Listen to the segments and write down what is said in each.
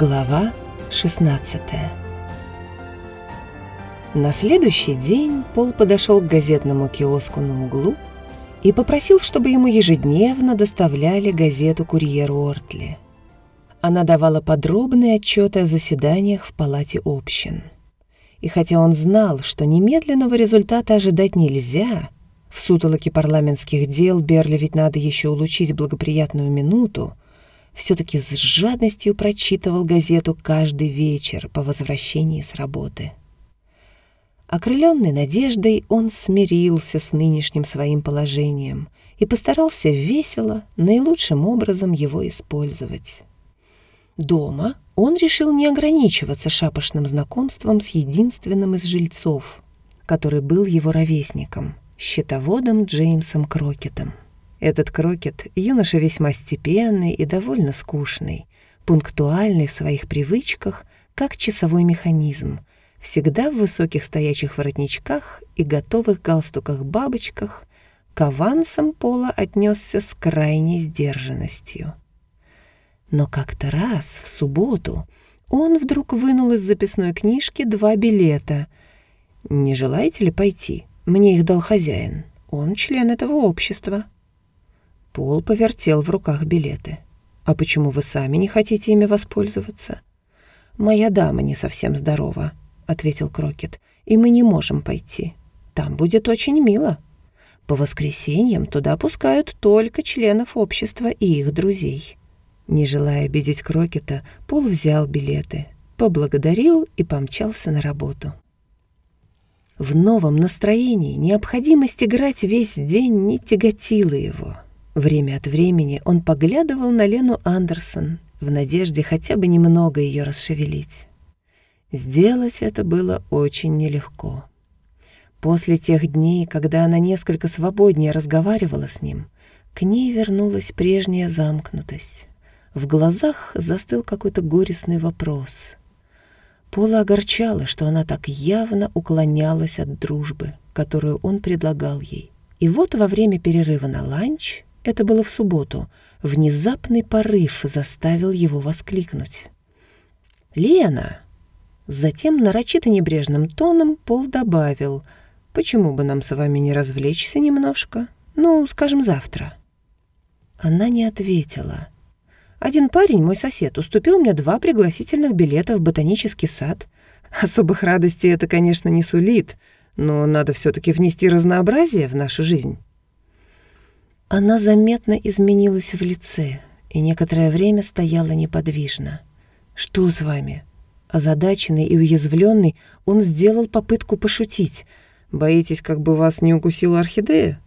Глава 16 На следующий день Пол подошел к газетному киоску на углу и попросил, чтобы ему ежедневно доставляли газету «Курьер Ортли». Она давала подробные отчеты о заседаниях в палате общин. И хотя он знал, что немедленного результата ожидать нельзя, в сутолоке парламентских дел Берли ведь надо еще улучшить благоприятную минуту, все-таки с жадностью прочитывал газету каждый вечер по возвращении с работы. Окрыленный надеждой, он смирился с нынешним своим положением и постарался весело, наилучшим образом его использовать. Дома он решил не ограничиваться шапошным знакомством с единственным из жильцов, который был его ровесником, счетоводом Джеймсом Крокетом. Этот Крокет — юноша весьма степенный и довольно скучный, пунктуальный в своих привычках, как часовой механизм, всегда в высоких стоячих воротничках и готовых галстуках-бабочках, к авансам Пола отнесся с крайней сдержанностью. Но как-то раз, в субботу, он вдруг вынул из записной книжки два билета. «Не желаете ли пойти? Мне их дал хозяин. Он член этого общества». Пол повертел в руках билеты. «А почему вы сами не хотите ими воспользоваться?» «Моя дама не совсем здорова», — ответил Крокет, «и мы не можем пойти. Там будет очень мило. По воскресеньям туда пускают только членов общества и их друзей». Не желая обидеть Крокета, Пол взял билеты, поблагодарил и помчался на работу. В новом настроении необходимость играть весь день не тяготила его — Время от времени он поглядывал на Лену Андерсон в надежде хотя бы немного ее расшевелить. Сделать это было очень нелегко. После тех дней, когда она несколько свободнее разговаривала с ним, к ней вернулась прежняя замкнутость. В глазах застыл какой-то горестный вопрос. Пола огорчала, что она так явно уклонялась от дружбы, которую он предлагал ей. И вот во время перерыва на ланч это было в субботу. Внезапный порыв заставил его воскликнуть. «Лена!» Затем нарочито небрежным тоном Пол добавил, «Почему бы нам с вами не развлечься немножко? Ну, скажем, завтра». Она не ответила. «Один парень, мой сосед, уступил мне два пригласительных билета в ботанический сад. Особых радостей это, конечно, не сулит, но надо все таки внести разнообразие в нашу жизнь». Она заметно изменилась в лице и некоторое время стояла неподвижно. «Что с вами?» Озадаченный и уязвленный, он сделал попытку пошутить. «Боитесь, как бы вас не укусила орхидея?»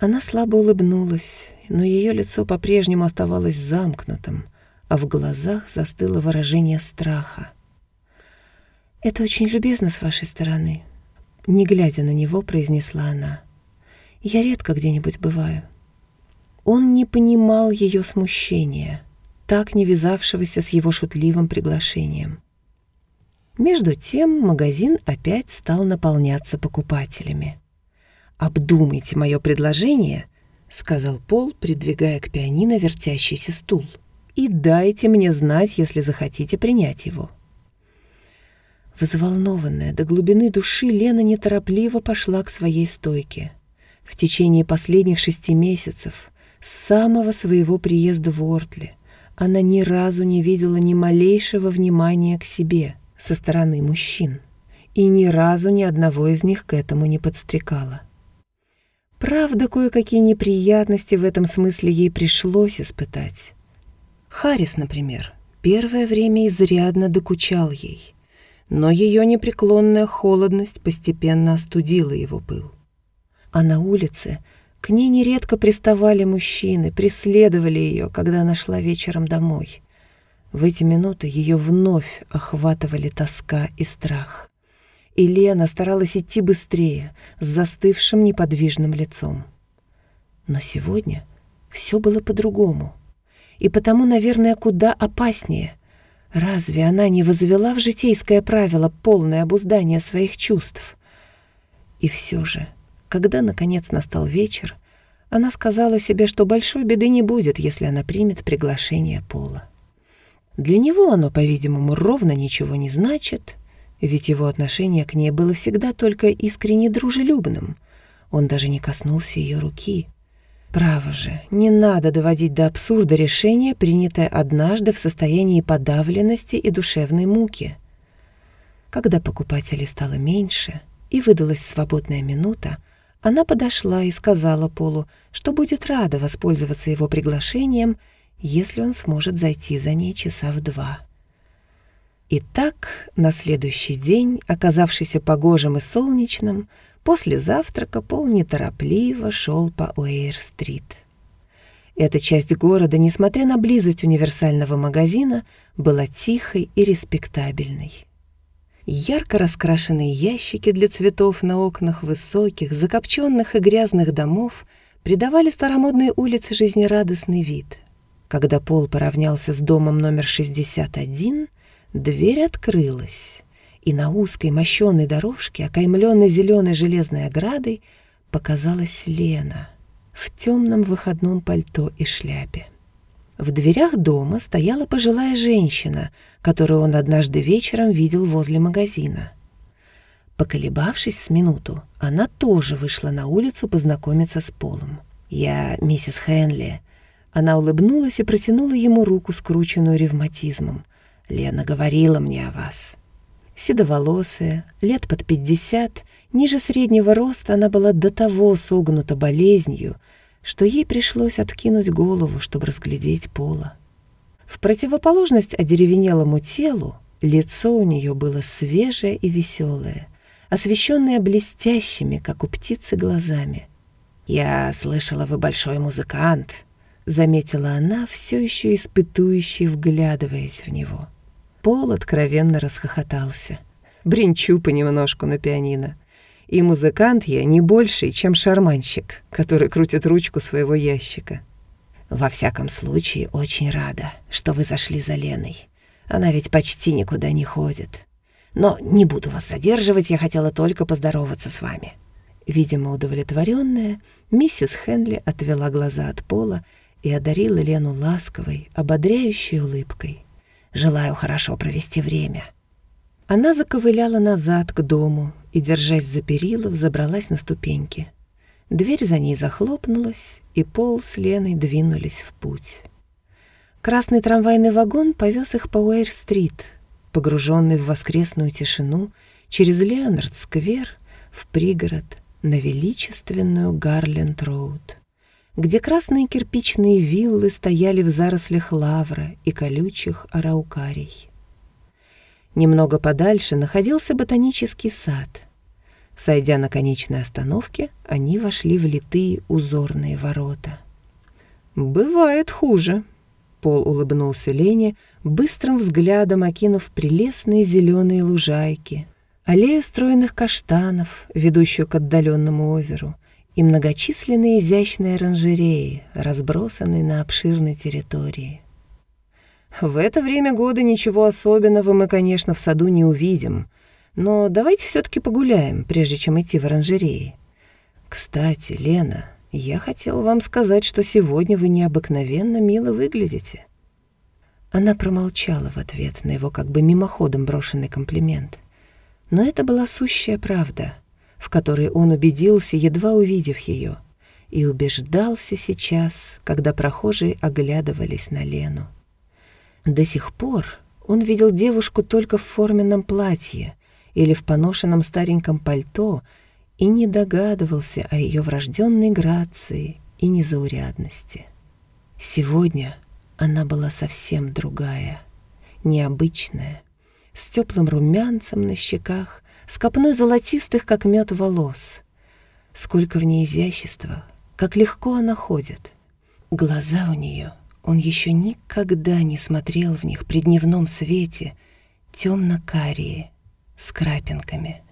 Она слабо улыбнулась, но ее лицо по-прежнему оставалось замкнутым, а в глазах застыло выражение страха. «Это очень любезно с вашей стороны», — не глядя на него, произнесла она. «Я редко где-нибудь бываю. Он не понимал ее смущения, так не вязавшегося с его шутливым приглашением. Между тем магазин опять стал наполняться покупателями. «Обдумайте мое предложение», — сказал Пол, придвигая к пианино вертящийся стул, «и дайте мне знать, если захотите принять его». Взволнованная до глубины души, Лена неторопливо пошла к своей стойке. В течение последних шести месяцев самого своего приезда в Ортли она ни разу не видела ни малейшего внимания к себе со стороны мужчин и ни разу ни одного из них к этому не подстрекала. Правда, кое-какие неприятности в этом смысле ей пришлось испытать. Харрис, например, первое время изрядно докучал ей, но ее непреклонная холодность постепенно остудила его пыл. А на улице к ней нередко приставали мужчины, преследовали ее, когда она шла вечером домой. В эти минуты ее вновь охватывали тоска и страх. И Лена старалась идти быстрее, с застывшим неподвижным лицом. Но сегодня все было по-другому. И потому, наверное, куда опаснее. Разве она не возвела в житейское правило полное обуздание своих чувств? И все же когда, наконец, настал вечер, она сказала себе, что большой беды не будет, если она примет приглашение Пола. Для него оно, по-видимому, ровно ничего не значит, ведь его отношение к ней было всегда только искренне дружелюбным. Он даже не коснулся ее руки. Право же, не надо доводить до абсурда решение, принятое однажды в состоянии подавленности и душевной муки. Когда покупателей стало меньше и выдалась свободная минута, она подошла и сказала Полу, что будет рада воспользоваться его приглашением, если он сможет зайти за ней часа в два. И так, на следующий день, оказавшийся погожим и солнечным, после завтрака Пол неторопливо шел по Уэйр-стрит. Эта часть города, несмотря на близость универсального магазина, была тихой и респектабельной. Ярко раскрашенные ящики для цветов на окнах высоких, закопченных и грязных домов придавали старомодной улице жизнерадостный вид. Когда Пол поравнялся с домом номер 61, Дверь открылась, и на узкой мощенной дорожке, окаймленной зеленой железной оградой, показалась Лена в темном выходном пальто и шляпе. В дверях дома стояла пожилая женщина, которую он однажды вечером видел возле магазина. Поколебавшись с минуту, она тоже вышла на улицу познакомиться с Полом. «Я миссис Хенли». Она улыбнулась и протянула ему руку, скрученную ревматизмом. Лена говорила мне о вас. Седоволосая, лет под пятьдесят, ниже среднего роста она была до того согнута болезнью, что ей пришлось откинуть голову, чтобы разглядеть пола. В противоположность одеревенелому телу лицо у нее было свежее и веселое, освещенное блестящими, как у птицы, глазами. «Я слышала, вы большой музыкант», — заметила она, все еще испытующий, вглядываясь в него. Пол откровенно расхохотался. Бринчу понемножку на пианино. И музыкант я не больший, чем шарманщик, который крутит ручку своего ящика. Во всяком случае, очень рада, что вы зашли за Леной. Она ведь почти никуда не ходит. Но не буду вас задерживать, я хотела только поздороваться с вами». Видимо, удовлетворенная, миссис Хенли отвела глаза от пола и одарила Лену ласковой, ободряющей улыбкой. Желаю хорошо провести время». Она заковыляла назад к дому и, держась за перила, взобралась на ступеньки. Дверь за ней захлопнулась, и Пол с Леной двинулись в путь. Красный трамвайный вагон повез их по Уэйр-стрит, погруженный в воскресную тишину, через Леонард-сквер в пригород на величественную Гарленд-роуд где красные кирпичные виллы стояли в зарослях лавра и колючих араукарий. Немного подальше находился ботанический сад. Сойдя на конечной остановке, они вошли в литые узорные ворота. «Бывает хуже», — Пол улыбнулся Лене, быстрым взглядом окинув прелестные зеленые лужайки, аллею стройных каштанов, ведущую к отдаленному озеру, и многочисленные изящные оранжереи, разбросанные на обширной территории. В это время года ничего особенного мы, конечно, в саду не увидим, но давайте все-таки погуляем, прежде чем идти в оранжереи. Кстати, Лена, я хотел вам сказать, что сегодня вы необыкновенно мило выглядите. Она промолчала в ответ на его как бы мимоходом брошенный комплимент. Но это была сущая правда — в которой он убедился, едва увидев ее, и убеждался сейчас, когда прохожие оглядывались на Лену. До сих пор он видел девушку только в форменном платье или в поношенном стареньком пальто и не догадывался о ее врожденной грации и незаурядности. Сегодня она была совсем другая, необычная, с теплым румянцем на щеках с копной золотистых, как мед, волос. Сколько в ней изящества, как легко она ходит. Глаза у нее, он еще никогда не смотрел в них при дневном свете, темно-карие, с крапинками.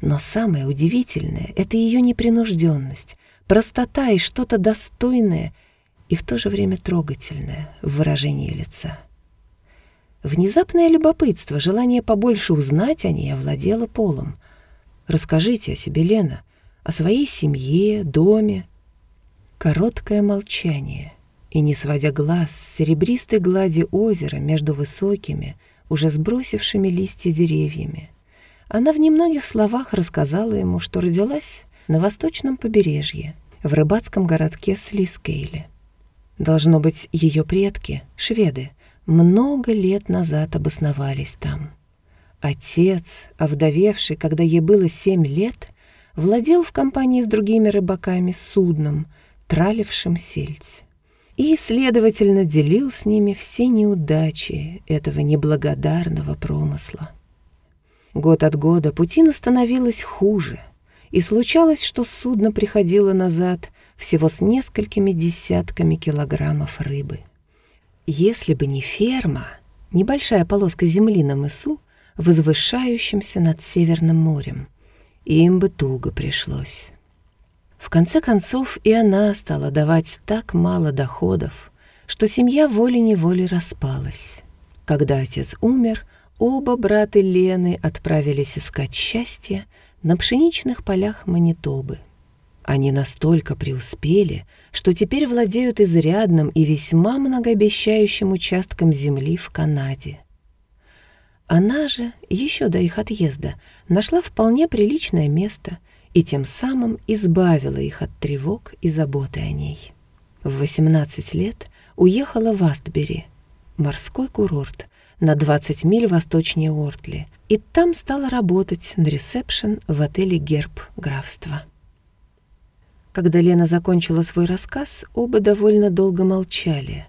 Но самое удивительное — это ее непринужденность, простота и что-то достойное и в то же время трогательное в выражении лица. Внезапное любопытство, желание побольше узнать о ней овладело полом. «Расскажите о себе, Лена, о своей семье, доме». Короткое молчание, и, не сводя глаз с серебристой глади озера между высокими, уже сбросившими листья деревьями, она в немногих словах рассказала ему, что родилась на восточном побережье, в рыбацком городке Слискейле. Должно быть, ее предки, шведы, много лет назад обосновались там. Отец, овдовевший, когда ей было семь лет, владел в компании с другими рыбаками судном, тралившим сельдь. И, следовательно, делил с ними все неудачи этого неблагодарного промысла. Год от года Путина становилась хуже, и случалось, что судно приходило назад всего с несколькими десятками килограммов рыбы. Если бы не ферма, небольшая полоска земли на мысу, возвышающимся над Северным морем. Им бы туго пришлось. В конце концов и она стала давать так мало доходов, что семья волей-неволей распалась. Когда отец умер, оба брата Лены отправились искать счастье на пшеничных полях Манитобы. Они настолько преуспели, что теперь владеют изрядным и весьма многообещающим участком земли в Канаде. Она же, еще до их отъезда, нашла вполне приличное место и тем самым избавила их от тревог и заботы о ней. В 18 лет уехала в Астбери, морской курорт, на 20 миль восточнее Ортли, и там стала работать на ресепшн в отеле «Герб графства». Когда Лена закончила свой рассказ, оба довольно долго молчали.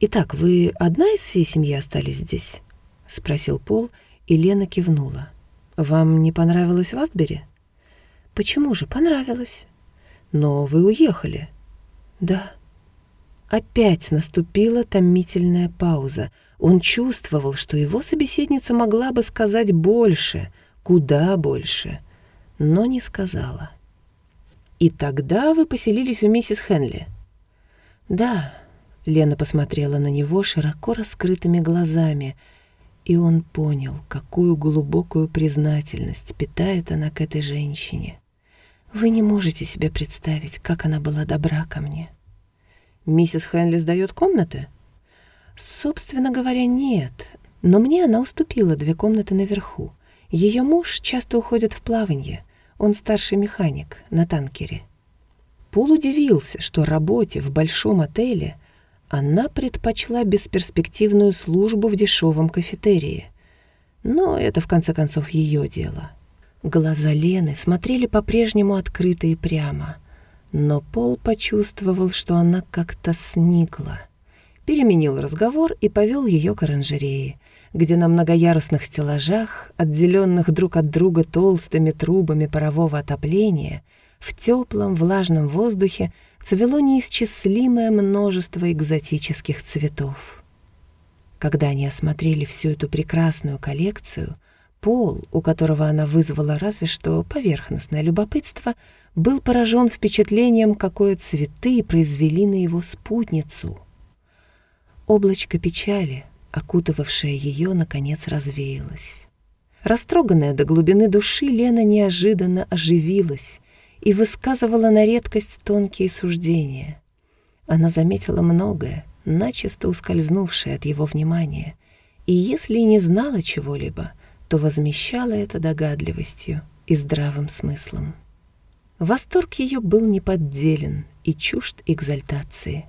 «Итак, вы одна из всей семьи остались здесь?» — спросил Пол, и Лена кивнула. «Вам не понравилось в Астбери?» «Почему же понравилось?» «Но вы уехали». «Да». Опять наступила томительная пауза. Он чувствовал, что его собеседница могла бы сказать больше, куда больше, но не сказала. «И тогда вы поселились у миссис Хенли?» «Да», — Лена посмотрела на него широко раскрытыми глазами — и он понял, какую глубокую признательность питает она к этой женщине. Вы не можете себе представить, как она была добра ко мне. Миссис Хенли сдает комнаты? Собственно говоря, нет. Но мне она уступила две комнаты наверху. Ее муж часто уходит в плаванье. Он старший механик на танкере. Пол удивился, что работе в большом отеле она предпочла бесперспективную службу в дешевом кафетерии. Но это, в конце концов, ее дело. Глаза Лены смотрели по-прежнему открыто и прямо, но Пол почувствовал, что она как-то сникла. Переменил разговор и повел ее к оранжерее, где на многоярусных стеллажах, отделенных друг от друга толстыми трубами парового отопления, в теплом влажном воздухе цвело неисчислимое множество экзотических цветов. Когда они осмотрели всю эту прекрасную коллекцию, Пол, у которого она вызвала разве что поверхностное любопытство, был поражен впечатлением, какое цветы произвели на его спутницу. Облачко печали, окутывавшее ее, наконец развеялось. Растроганная до глубины души, Лена неожиданно оживилась и высказывала на редкость тонкие суждения. Она заметила многое, начисто ускользнувшее от его внимания, и если и не знала чего-либо, то возмещала это догадливостью и здравым смыслом. Восторг ее был неподделен и чужд экзальтации.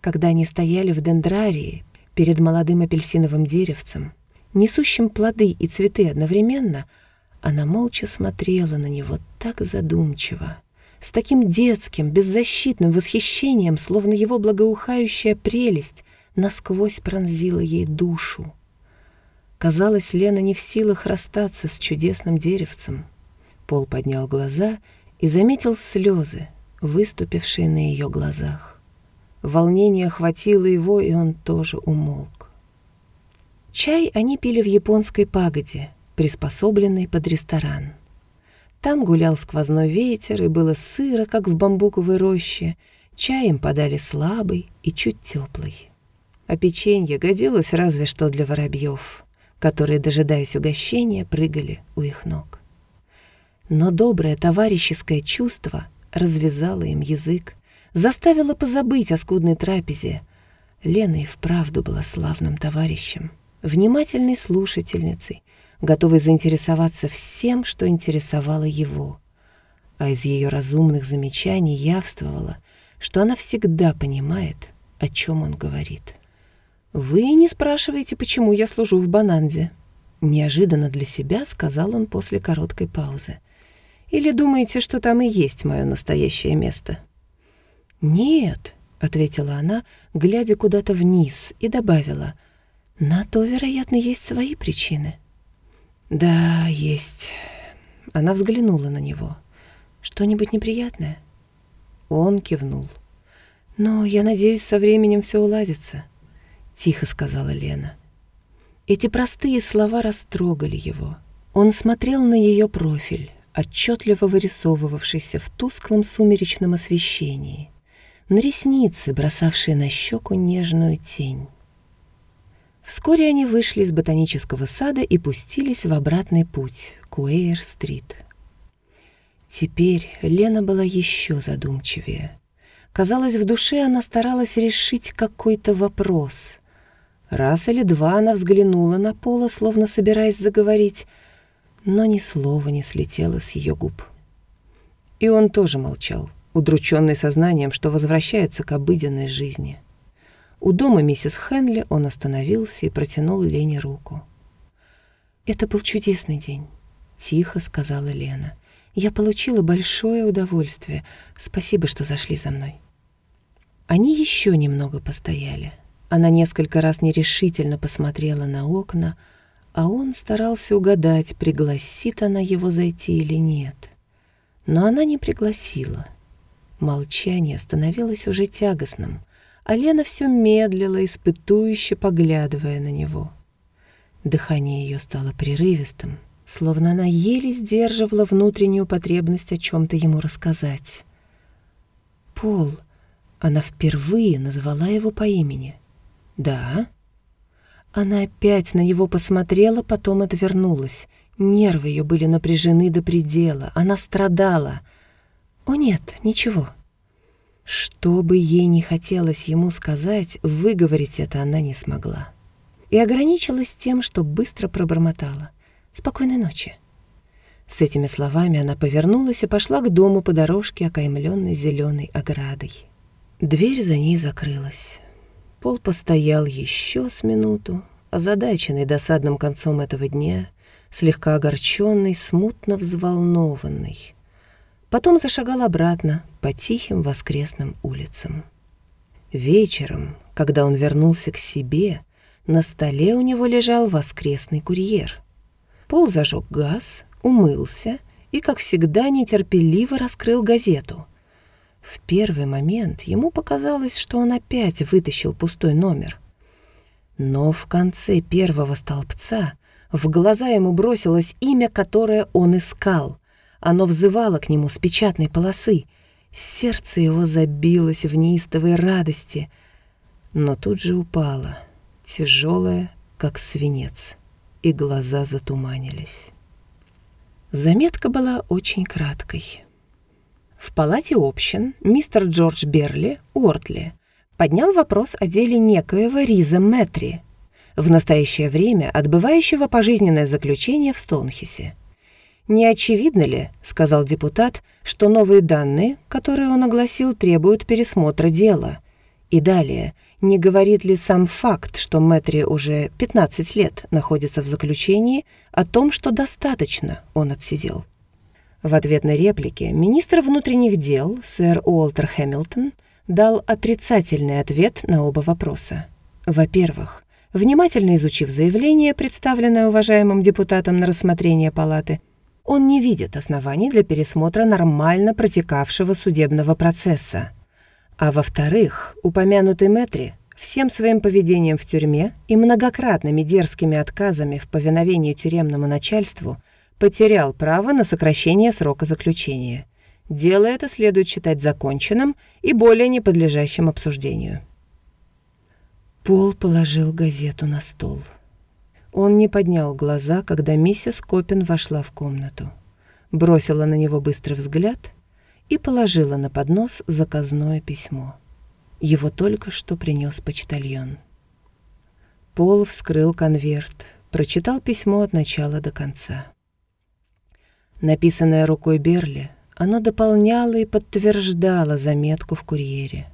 Когда они стояли в дендрарии перед молодым апельсиновым деревцем, несущим плоды и цветы одновременно — она молча смотрела на него так задумчиво, с таким детским, беззащитным восхищением, словно его благоухающая прелесть насквозь пронзила ей душу. Казалось, Лена не в силах расстаться с чудесным деревцем. Пол поднял глаза и заметил слезы, выступившие на ее глазах. Волнение охватило его, и он тоже умолк. Чай они пили в японской пагоде — приспособленный под ресторан. Там гулял сквозной ветер, и было сыро, как в бамбуковой роще. Чаем подали слабый и чуть теплый. А печенье годилось разве что для воробьев, которые, дожидаясь угощения, прыгали у их ног. Но доброе товарищеское чувство развязало им язык, заставила позабыть о скудной трапезе. Лена и вправду была славным товарищем, внимательной слушательницей, готовой заинтересоваться всем, что интересовало его. А из ее разумных замечаний явствовало, что она всегда понимает, о чем он говорит. «Вы не спрашиваете, почему я служу в Бананзе?» Неожиданно для себя сказал он после короткой паузы. «Или думаете, что там и есть мое настоящее место?» «Нет», — ответила она, глядя куда-то вниз, и добавила, «на то, вероятно, есть свои причины». «Да, есть». Она взглянула на него. «Что-нибудь неприятное?» Он кивнул. «Но я надеюсь, со временем все уладится», — тихо сказала Лена. Эти простые слова растрогали его. Он смотрел на ее профиль, отчетливо вырисовывавшийся в тусклом сумеречном освещении, на ресницы, бросавшие на щеку нежную тень. Вскоре они вышли из ботанического сада и пустились в обратный путь к Уэйр-стрит. Теперь Лена была еще задумчивее. Казалось, в душе она старалась решить какой-то вопрос. Раз или два она взглянула на Пола, словно собираясь заговорить, но ни слова не слетело с ее губ. И он тоже молчал, удрученный сознанием, что возвращается к обыденной жизни. У дома миссис Хенли он остановился и протянул Лене руку. «Это был чудесный день», — тихо сказала Лена. «Я получила большое удовольствие. Спасибо, что зашли за мной». Они еще немного постояли. Она несколько раз нерешительно посмотрела на окна, а он старался угадать, пригласит она его зайти или нет. Но она не пригласила. Молчание становилось уже тягостным, а Лена все медлила, испытующе поглядывая на него. Дыхание ее стало прерывистым, словно она еле сдерживала внутреннюю потребность о чем-то ему рассказать. «Пол», она впервые назвала его по имени. «Да?» Она опять на него посмотрела, потом отвернулась. Нервы ее были напряжены до предела. Она страдала. «О нет, ничего». Что бы ей не хотелось ему сказать, выговорить это она не смогла. И ограничилась тем, что быстро пробормотала. «Спокойной ночи». С этими словами она повернулась и пошла к дому по дорожке, окаймленной зеленой оградой. Дверь за ней закрылась. Пол постоял еще с минуту, озадаченный досадным концом этого дня, слегка огорченный, смутно взволнованный. Потом зашагал обратно по тихим воскресным улицам. Вечером, когда он вернулся к себе, на столе у него лежал воскресный курьер. Пол зажег газ, умылся и, как всегда, нетерпеливо раскрыл газету — в первый момент ему показалось, что он опять вытащил пустой номер. Но в конце первого столбца в глаза ему бросилось имя, которое он искал. Оно взывало к нему с печатной полосы. Сердце его забилось в неистовой радости, но тут же упало, тяжелое, как свинец, и глаза затуманились. Заметка была очень краткой. В палате общин мистер Джордж Берли, Уортли, поднял вопрос о деле некоего Риза Мэтри, в настоящее время отбывающего пожизненное заключение в Стоунхисе. «Не очевидно ли, — сказал депутат, — что новые данные, которые он огласил, требуют пересмотра дела? И далее, не говорит ли сам факт, что Мэтри уже 15 лет находится в заключении, о том, что достаточно он отсидел?» В ответной реплике министр внутренних дел, сэр Уолтер Хэмилтон, дал отрицательный ответ на оба вопроса. Во-первых, внимательно изучив заявление, представленное уважаемым депутатом на рассмотрение палаты, он не видит оснований для пересмотра нормально протекавшего судебного процесса. А во-вторых, упомянутый Мэтри всем своим поведением в тюрьме и многократными дерзкими отказами в повиновении тюремному начальству – потерял право на сокращение срока заключения. Дело это следует считать законченным и более не подлежащим обсуждению. Пол положил газету на стол. Он не поднял глаза, когда миссис Копин вошла в комнату. Бросила на него быстрый взгляд и положила на поднос заказное письмо. Его только что принес почтальон. Пол вскрыл конверт, прочитал письмо от начала до конца. Написанное рукой Берли, оно дополняло и подтверждало заметку в курьере.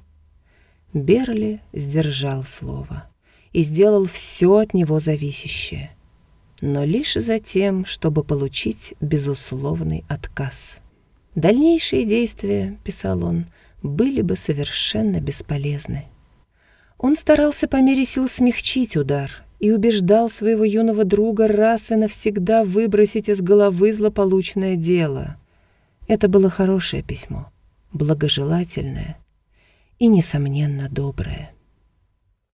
Берли сдержал слово и сделал все от него зависящее, но лишь за тем, чтобы получить безусловный отказ. Дальнейшие действия, писал он, были бы совершенно бесполезны. Он старался по мере сил смягчить удар и убеждал своего юного друга раз и навсегда выбросить из головы злополучное дело. Это было хорошее письмо, благожелательное и, несомненно, доброе.